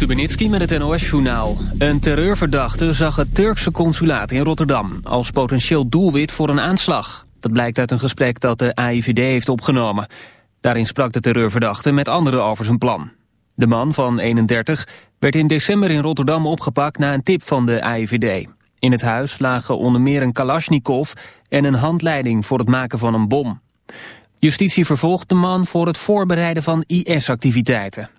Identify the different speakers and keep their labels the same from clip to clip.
Speaker 1: Stubenitski met het NOS-journaal. Een terreurverdachte zag het Turkse consulaat in Rotterdam... als potentieel doelwit voor een aanslag. Dat blijkt uit een gesprek dat de AIVD heeft opgenomen. Daarin sprak de terreurverdachte met anderen over zijn plan. De man van 31 werd in december in Rotterdam opgepakt... na een tip van de AIVD. In het huis lagen onder meer een kalasjnikov... en een handleiding voor het maken van een bom. Justitie vervolgt de man voor het voorbereiden van IS-activiteiten.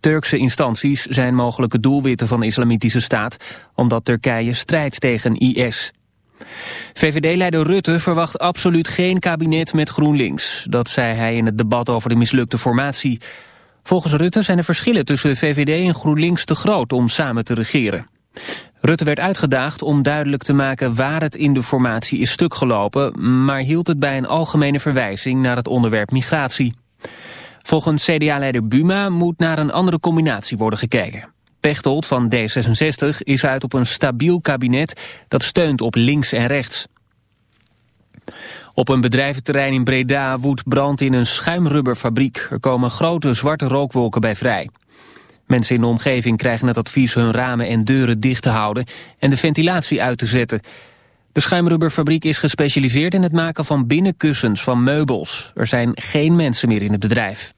Speaker 1: Turkse instanties zijn mogelijke doelwitten van de islamitische staat... omdat Turkije strijdt tegen IS. VVD-leider Rutte verwacht absoluut geen kabinet met GroenLinks. Dat zei hij in het debat over de mislukte formatie. Volgens Rutte zijn de verschillen tussen VVD en GroenLinks te groot om samen te regeren. Rutte werd uitgedaagd om duidelijk te maken waar het in de formatie is stuk gelopen... maar hield het bij een algemene verwijzing naar het onderwerp migratie. Volgens CDA-leider Buma moet naar een andere combinatie worden gekeken. Pechtold van D66 is uit op een stabiel kabinet dat steunt op links en rechts. Op een bedrijventerrein in Breda woedt brand in een schuimrubberfabriek. Er komen grote zwarte rookwolken bij vrij. Mensen in de omgeving krijgen het advies hun ramen en deuren dicht te houden en de ventilatie uit te zetten. De schuimrubberfabriek is gespecialiseerd in het maken van binnenkussens van meubels. Er zijn geen mensen meer in het bedrijf.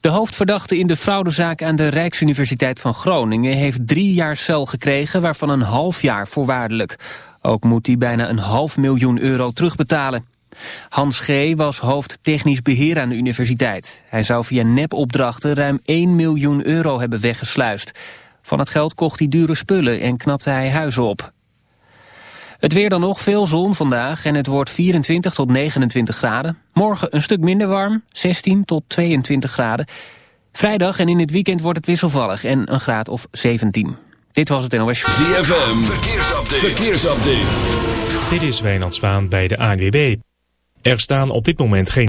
Speaker 1: De hoofdverdachte in de fraudezaak aan de Rijksuniversiteit van Groningen... heeft drie jaar cel gekregen, waarvan een half jaar voorwaardelijk. Ook moet hij bijna een half miljoen euro terugbetalen. Hans G. was hoofd technisch beheer aan de universiteit. Hij zou via nepopdrachten ruim 1 miljoen euro hebben weggesluist. Van het geld kocht hij dure spullen en knapte hij huizen op. Het weer dan nog, veel zon vandaag en het wordt 24 tot 29 graden. Morgen een stuk minder warm, 16 tot 22 graden. Vrijdag en in het weekend wordt het wisselvallig en een graad of 17. Dit was het NOS
Speaker 2: ZFM, verkeersupdate. verkeersupdate.
Speaker 3: Dit is Wijnand Zwaan bij de ANWB. Er staan op dit moment geen...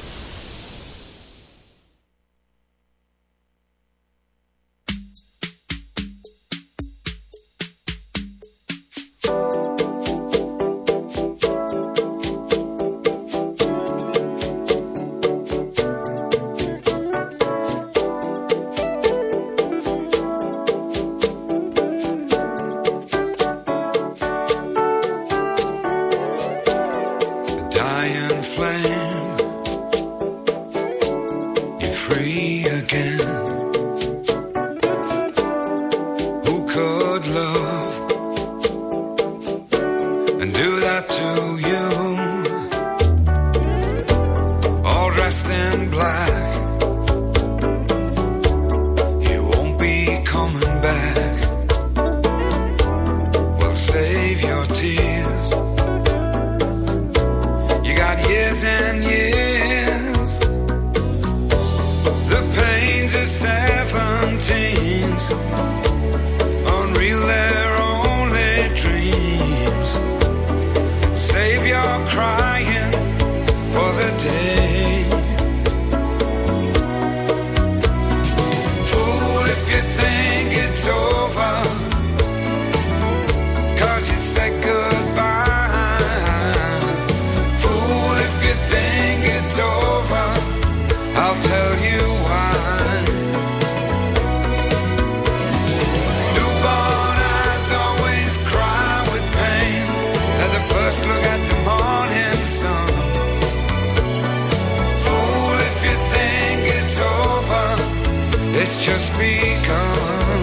Speaker 4: just begun.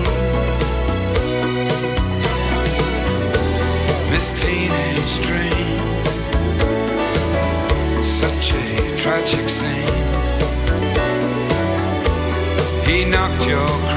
Speaker 4: This teenage dream, such a tragic scene. He knocked your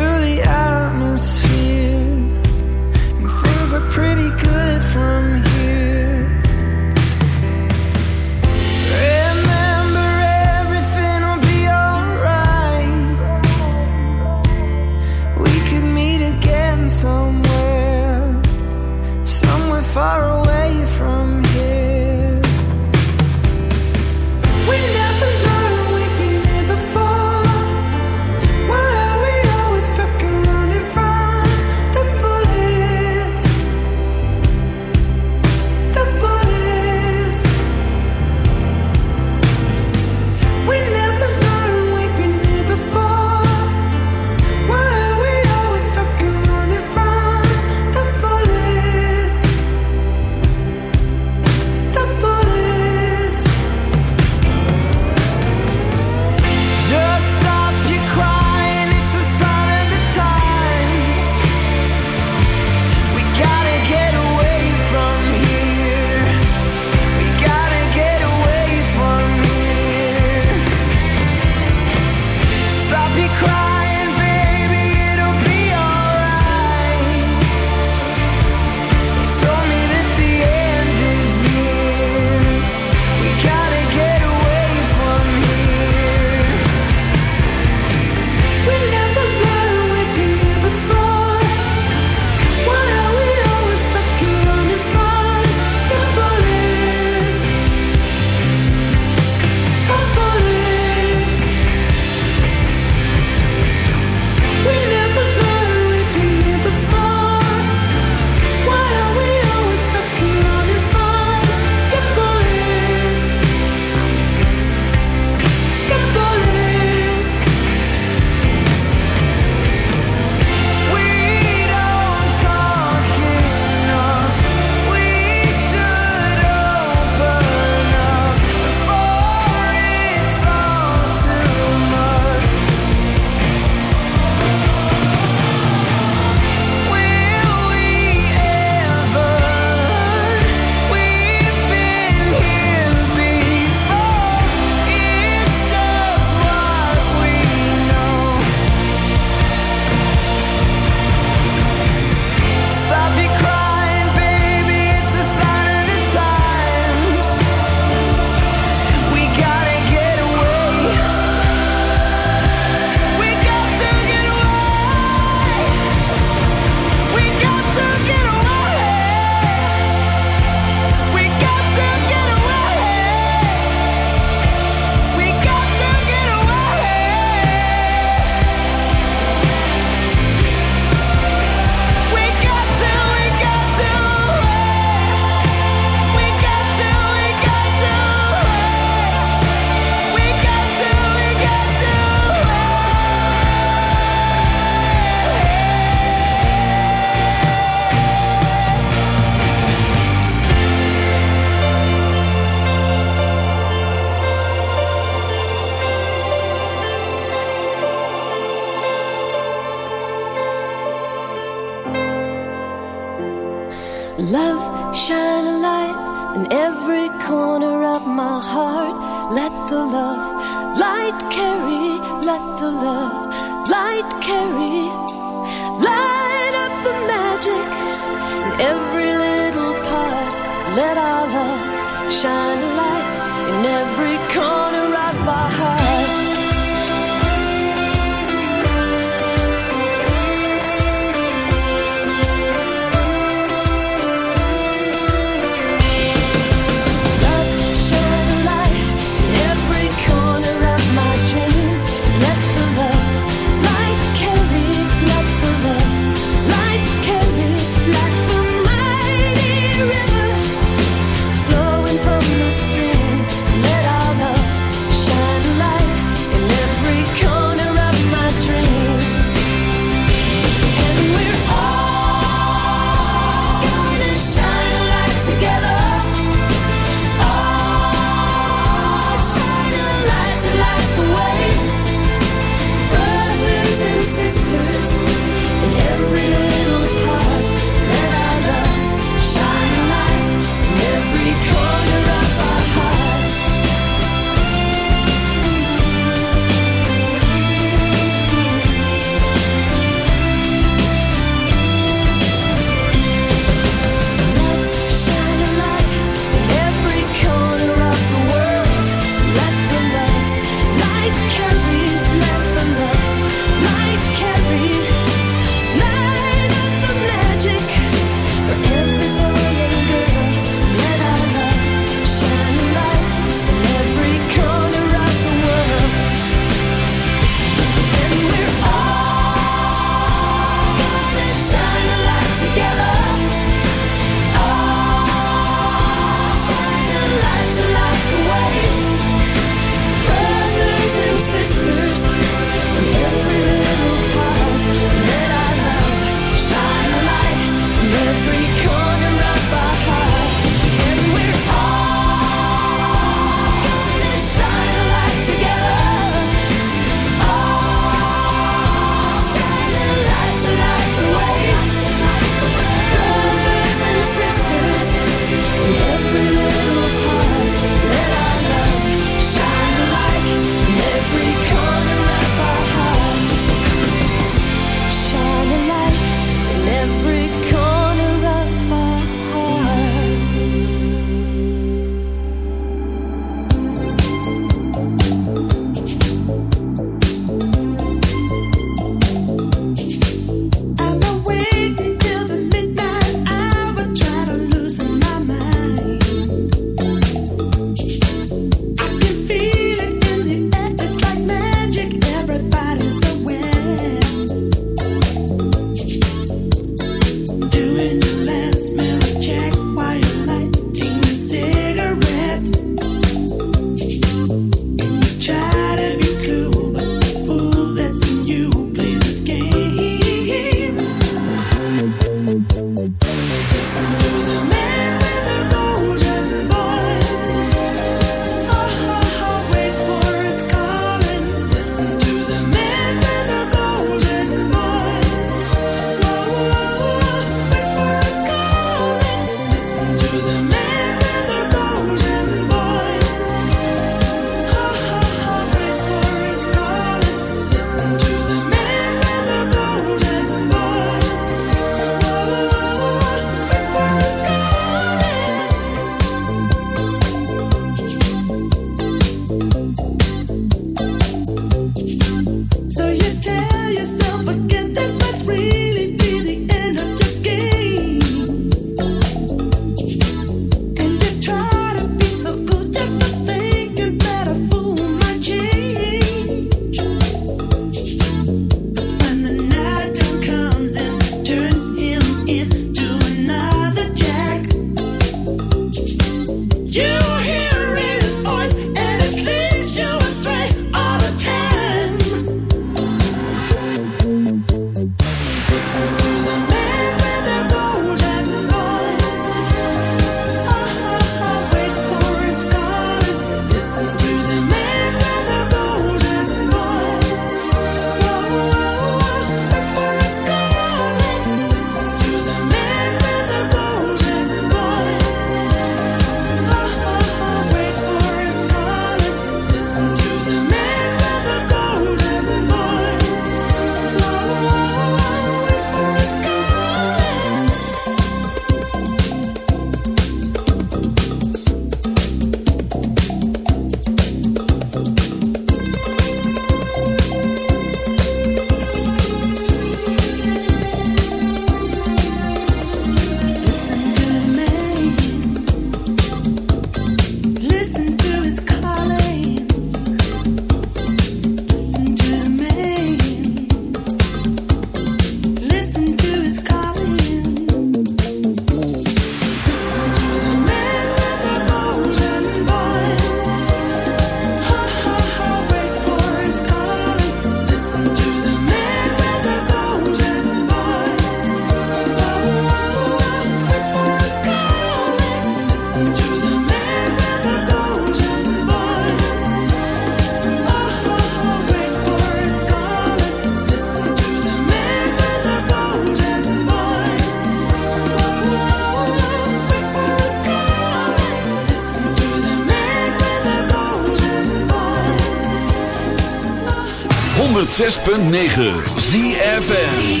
Speaker 5: 106.9 ZFN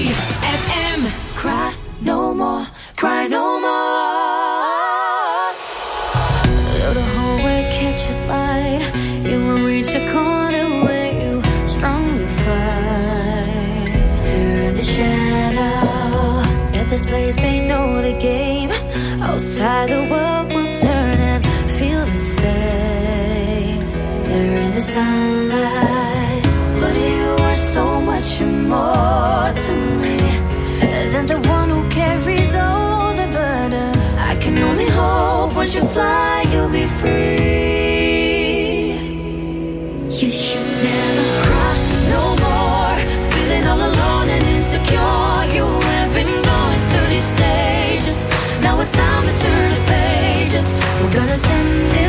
Speaker 5: send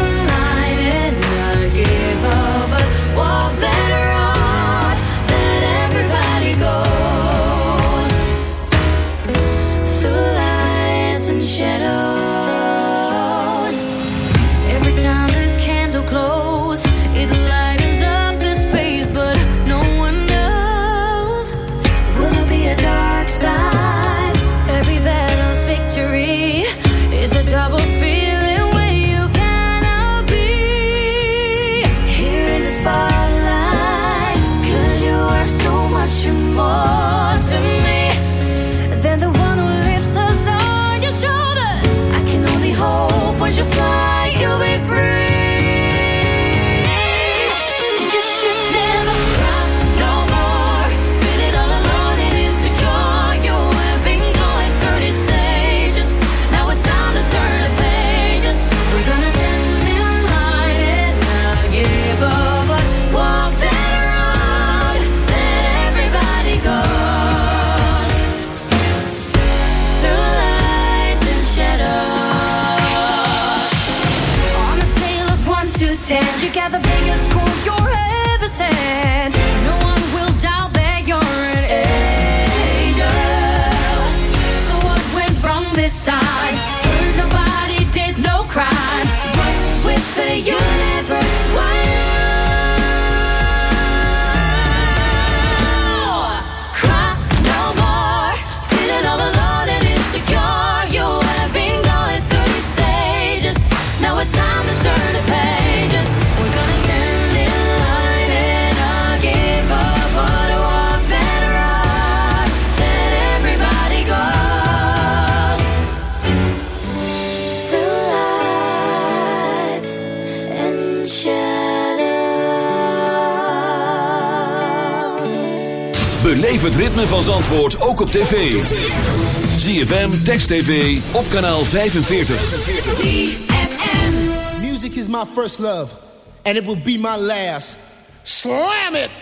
Speaker 2: Beleef het ritme van Zandvoort ook op tv. ZFM, Text TV, op kanaal 45.
Speaker 5: ZFM.
Speaker 6: Music is my first love. And it will be my last. Slam it!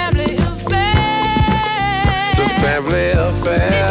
Speaker 7: family affair.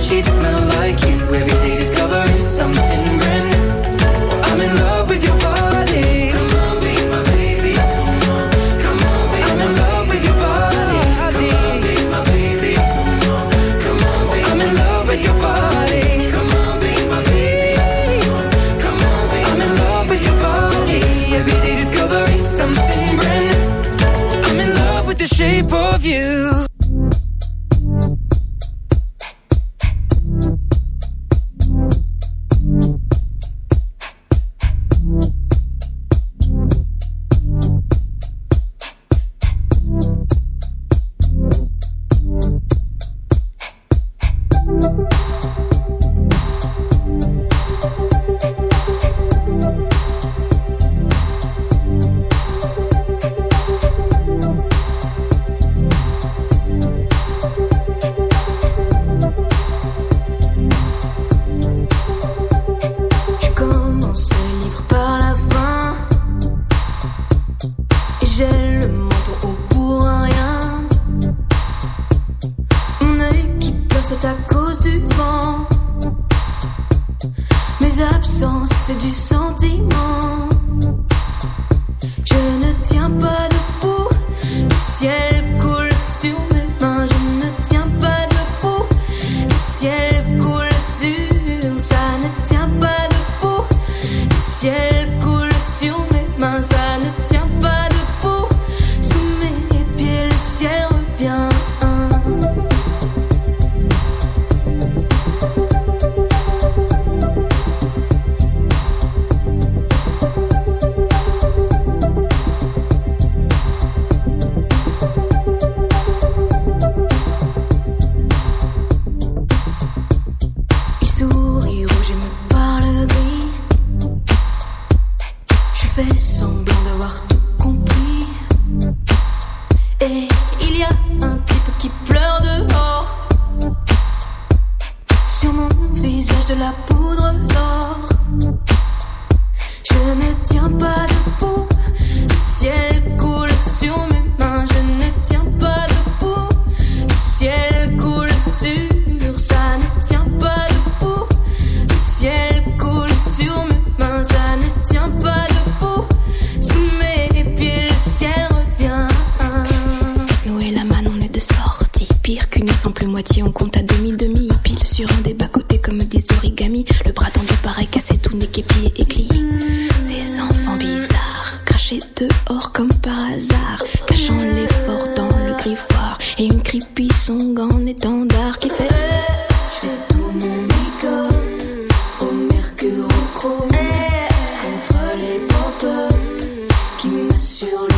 Speaker 5: she smells. c'est à cause du vent. Mes absences, c'est du sentiment. les pop qui
Speaker 8: me sur le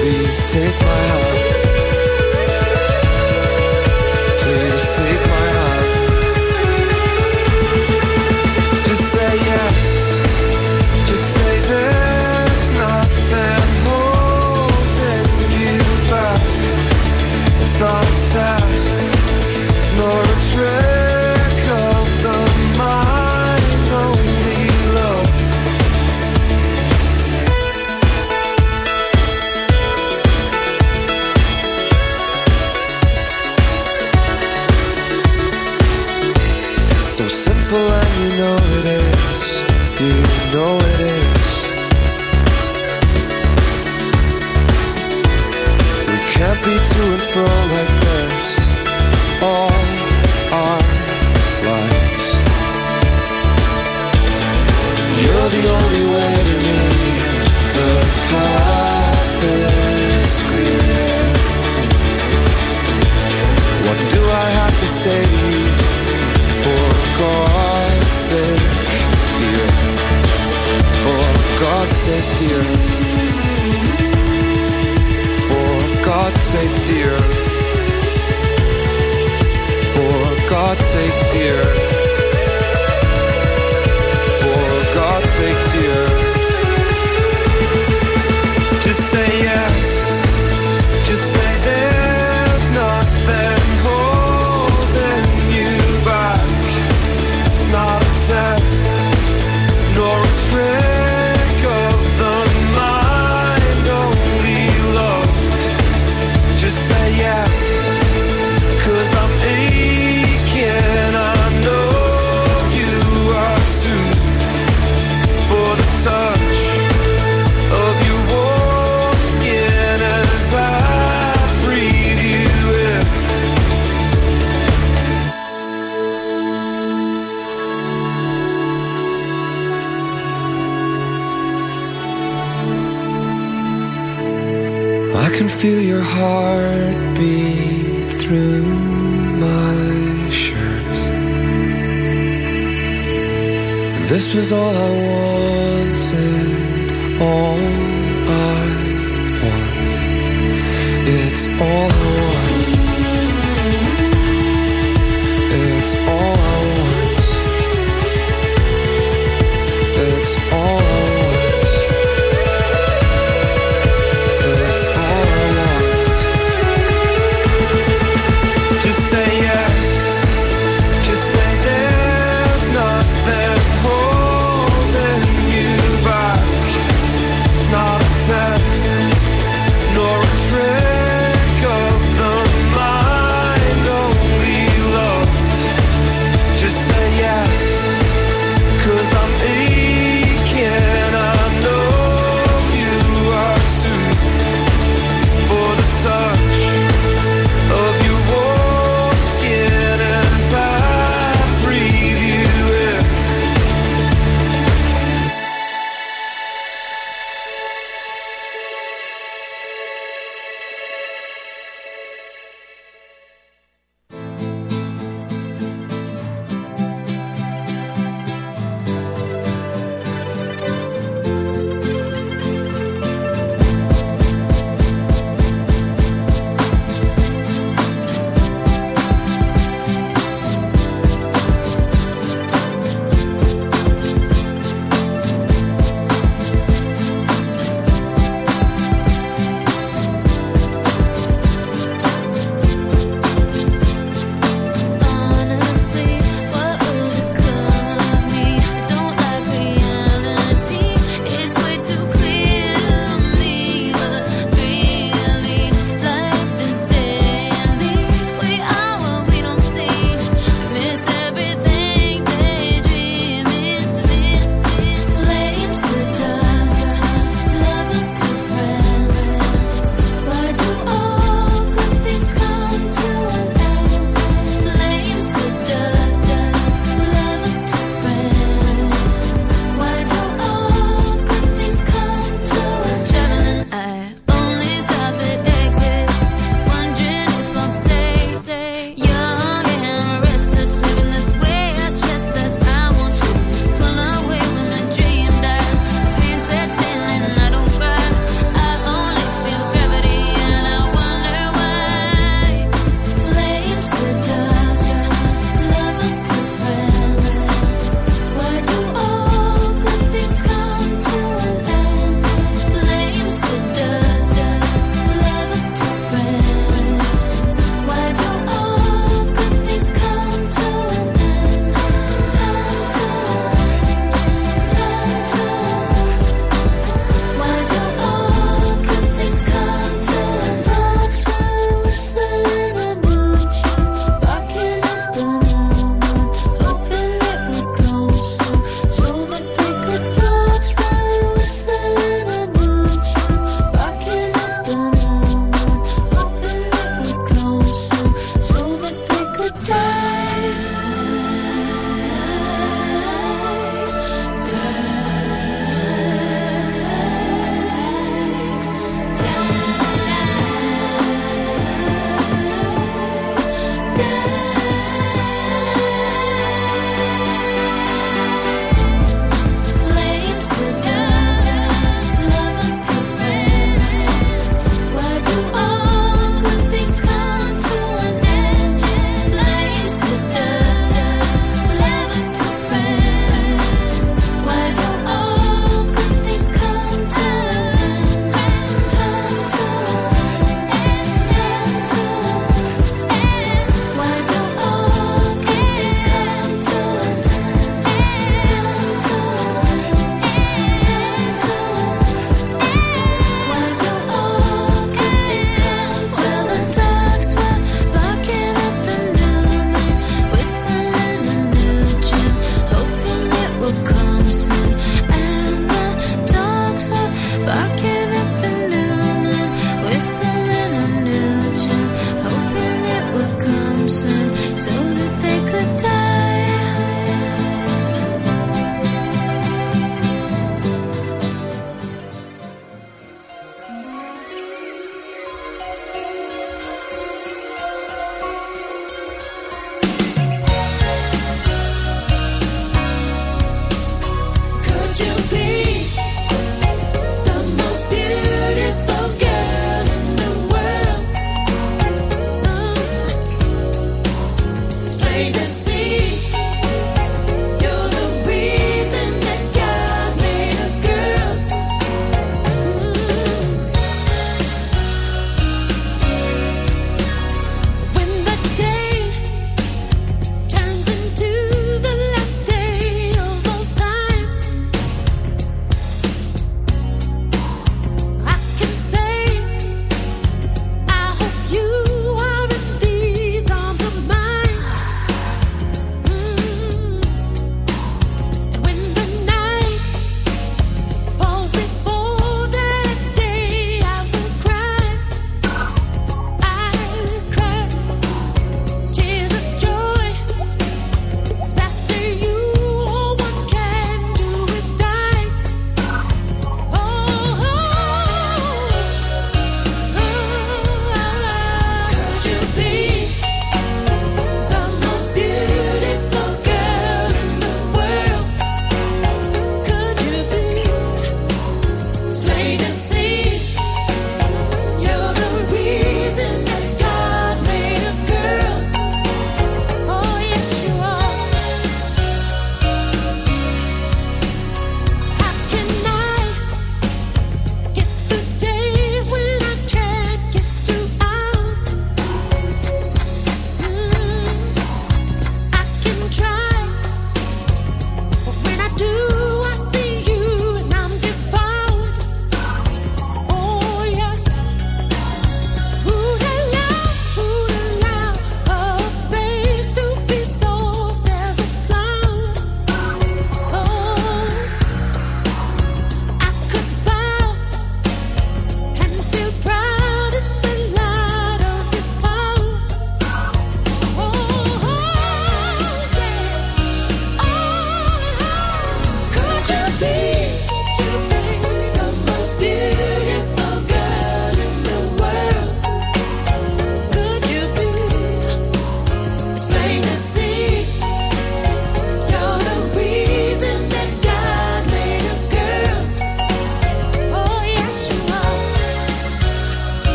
Speaker 9: Please take my
Speaker 10: heart.